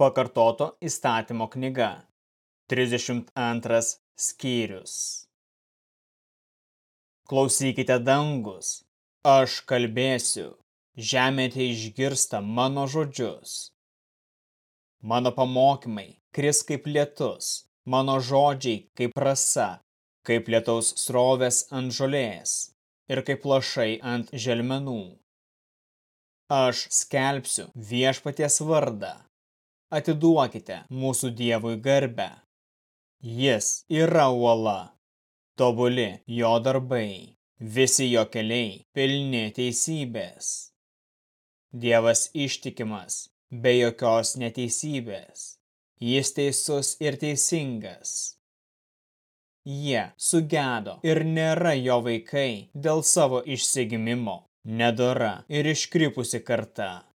Pakartoto įstatymo knyga. 32 skyrius. Klausykite dangus, aš kalbėsiu, žemėte išgirsta mano žodžius. Mano pamokymai kris kaip lietus, mano žodžiai kaip rasa, kaip lietaus srovės ant žolės ir kaip lašai ant želmenų. Aš skelbsiu viešpaties vardą atiduokite mūsų Dievui garbę. Jis yra uola, tobuli jo darbai, visi jo keliai pilni teisybės. Dievas ištikimas, be jokios neteisybės. Jis teisus ir teisingas. Jie sugedo ir nėra jo vaikai dėl savo išsigimimo, nedora ir iškripusi karta.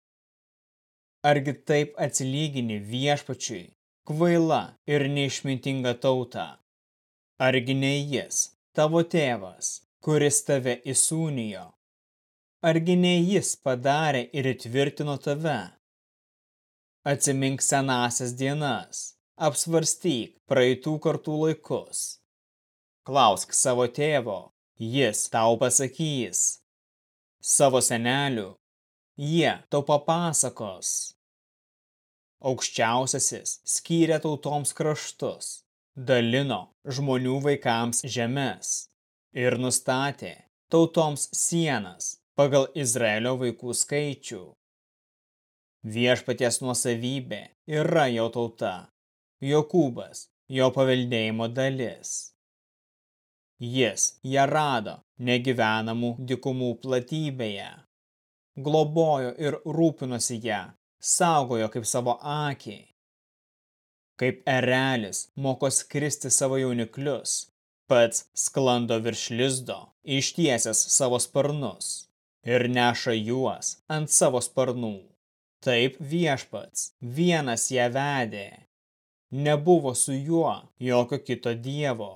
Argi taip atsilygini viešpačiui, kvaila ir neišmintinga tauta? Argi ne jis, tavo tėvas, kuris tave įsūnijo? Argi ne jis padarė ir įtvirtino tave? Atsimink senasias dienas, apsvarstyk praeitų kartų laikus. Klausk savo tėvo, jis tau pasakys. Savo senelių, jie tau papasakos aukščiausiasis skyrė tautoms kraštus, dalino žmonių vaikams žemes ir nustatė tautoms sienas pagal Izraelio vaikų skaičių. Viešpaties nuosavybė yra jo tauta, Jokūbas jo paveldėjimo dalis. Jis ją rado negyvenamų dikumų platybėje, globojo ir rūpinosi ją saugojo kaip savo akį. Kaip erelis moko skristi savo jauniklius, pats sklando virš lizdo, ištiesęs savo sparnus ir neša juos ant savo sparnų. Taip viešpats vienas ją vedė. Nebuvo su juo jokio kito dievo.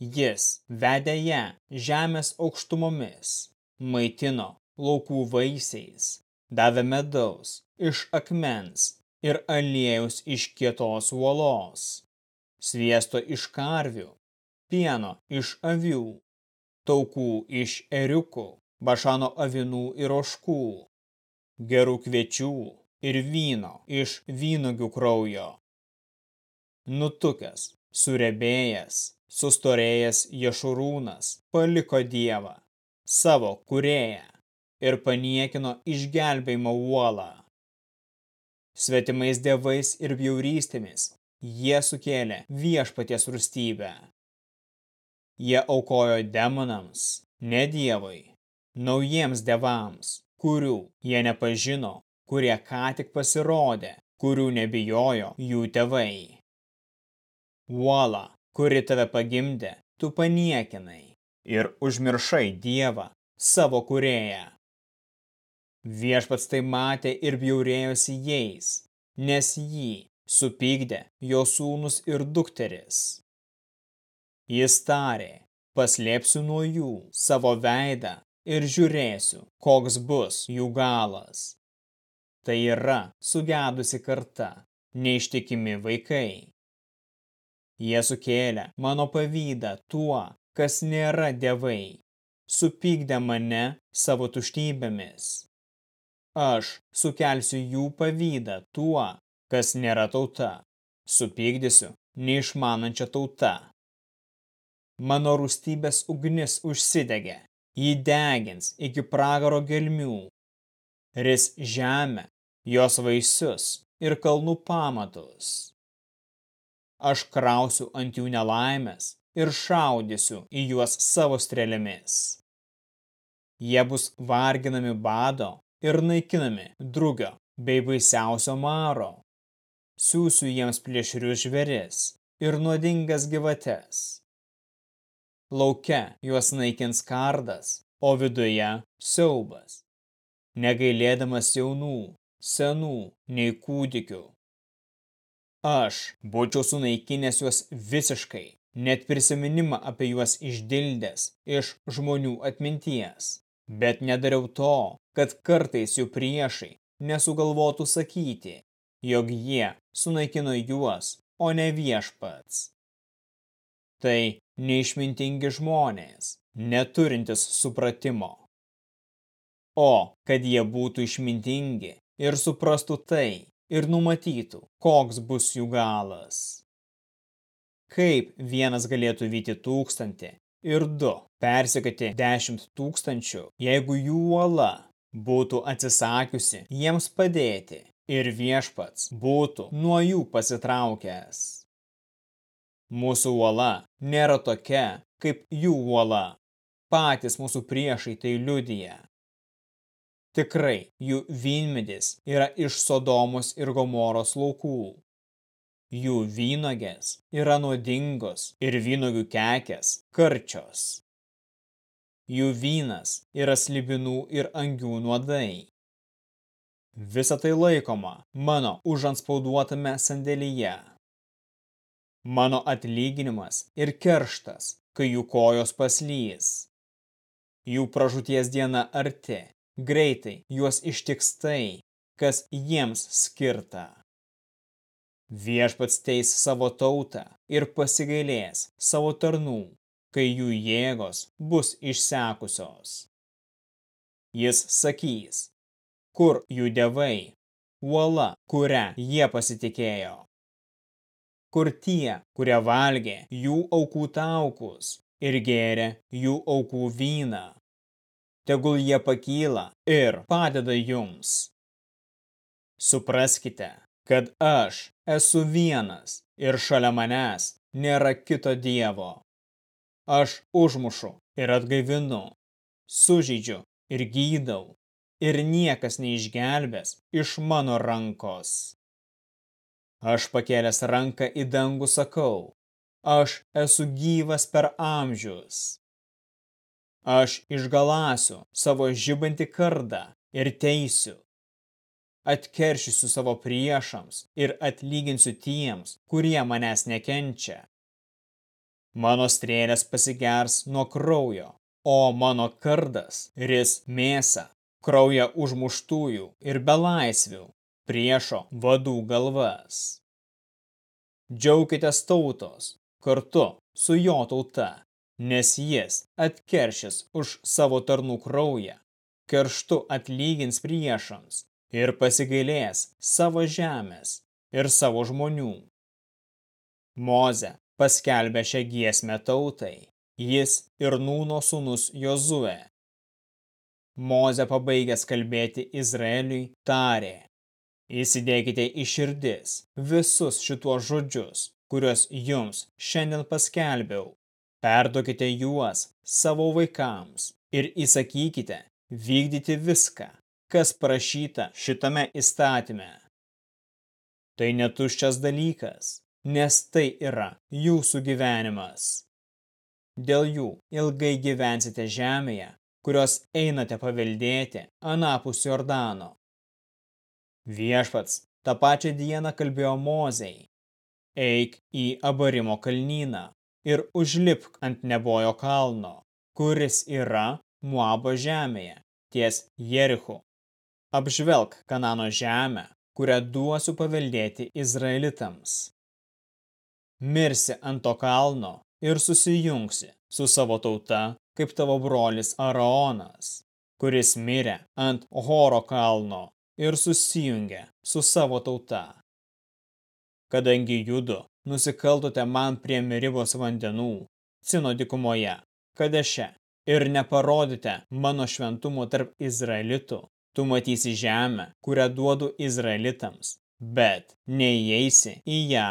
Jis vedė ją žemės aukštumomis, maitino laukų vaisiais, davė medaus iš akmens ir aliejaus iš kietos uolos, sviesto iš karvių, pieno iš avių, taukų iš eriukų, bašano avinų ir oškų, gerų kviečių ir vyno iš vynogių kraujo. Nutukęs, surebėjęs, sustorėjęs Ješurūnas paliko Dievą, savo kurėją ir paniekino išgelbėjimo uolą. Svetimais dievais ir bjaurystėmis jie sukėlė viešpaties rūstybę. Jie aukojo demonams, ne dievui, naujiems devams, kurių jie nepažino, kurie ką tik pasirodė, kurių nebijojo jų tėvai. Uola, kuri tave pagimdė, tu paniekinai ir užmiršai Dievą, savo kurėją. Viešpats tai matė ir bjaurėjosi jais, nes jį supykdė jo sūnus ir dukteris. Jis tarė, paslėpsiu nuo jų savo veidą ir žiūrėsiu, koks bus jų galas. Tai yra sugedusi karta, neištikimi vaikai. Jie sukėlė mano pavydą tuo, kas nėra dievai, supykdė mane savo tuštybėmis. Aš sukelsiu jų pavydą tuo, kas nėra tauta, supykdysiu neišmanančią tautą. Mano rūstybės ugnis užsidegė, jį degins iki pragaro gelmių. Ris žemę, jos vaisius ir kalnų pamatus. Aš krausiu ant jų nelaimės ir šaudysiu į juos savo strėlėmis. Jie bus varginami bado ir naikinami drugio bei baisiausio maro. Siūsiu jiems plėšrius žveris ir nuodingas gyvates. Lauke juos naikins kardas, o viduje siaubas, negailėdamas jaunų, senų, nei kūdikių. Aš būčiau sunaikinęs juos visiškai, net prisiminimą apie juos išdildęs iš žmonių atminties. Bet nedariau to, kad kartais jų priešai nesugalvotų sakyti, jog jie sunaikino juos, o ne viešpats. Tai neišmintingi žmonės, neturintis supratimo. O kad jie būtų išmintingi ir suprastų tai ir numatytų, koks bus jų galas. Kaip vienas galėtų vyti tūkstantį ir du persikati dešimt tūkstančių, jeigu jų uola būtų atsisakiusi jiems padėti ir viešpats būtų nuo jų pasitraukęs. Mūsų uola nėra tokia, kaip jų uola. Patys mūsų priešai tai liudyja. Tikrai jų vynmedis yra iš Sodomos ir Gomoros laukų. Jų vynogės yra nuodingos ir vynogių kekės karčios. Jų vynas yra slibinų ir angių nuodai. Visa tai laikoma mano užanspauduotame sandėlyje. Mano atlyginimas ir kerštas, kai jų kojos paslys. Jų pražūties diena arti Greitai juos ištiks tai, kas jiems skirta. Viešpats teis savo tautą ir pasigailės savo tarnų, kai jų jėgos bus išsekusios. Jis sakys, kur jų devai, uola, kurią jie pasitikėjo. Kur tie, kurie valgė jų aukų taukus ir gėrė jų aukų vyną tegul jie pakyla ir padeda jums. Supraskite, kad aš esu vienas ir šalia manęs nėra kito dievo. Aš užmušu ir atgaivinu, sužydžiu ir gydau, ir niekas neišgelbės iš mano rankos. Aš pakėlęs ranką į dangų sakau, aš esu gyvas per amžius. Aš išgalasiu savo žibantį kardą ir teisiu. Atkeršysiu savo priešams ir atlyginsiu tiems, kurie manęs nekenčia. Mano strėlės pasigers nuo kraujo, o mano kardas ris mėsą, kraują užmuštųjų ir belaisvių, priešo vadų galvas. Džiaukitės tautos kartu su jo tauta nes jis atkeršys už savo tarnų kraują, kerštu atlygins priešams ir pasigailės savo žemės ir savo žmonių. Moze paskelbė šią giesmę tautai, jis ir Nūno sūnus Jozue. Moze pabaigęs kalbėti Izraeliui tarė, įsidėkite į širdis visus šituos žodžius, kuriuos jums šiandien paskelbiau Perduokite juos savo vaikams ir įsakykite vykdyti viską, kas prašyta šitame įstatyme. Tai netuščias dalykas, nes tai yra jūsų gyvenimas. Dėl jų ilgai gyvensite žemėje, kurios einate paveldėti anapus Jordano. Viešpats tą pačią dieną kalbėjo Mozei. Eik į Abarimo kalnyną ir užlipk ant Nebojo kalno, kuris yra Muabo žemėje, ties Jerichu. Apžvelk Kanano žemę, kurią duosiu paveldėti Izraelitams. Mirsi ant to kalno ir susijungsi su savo tauta, kaip tavo brolis Araonas, kuris mirė ant Horo kalno ir susijungė su savo tauta. Kadangi judu nusikaltote man prie Meribos vandenų, Cino dikumoje, Kadeše, ir neparodite mano šventumo tarp Izraelitų, tu matysi žemę, kurią duodu Izraelitams, bet neįeisi į ją.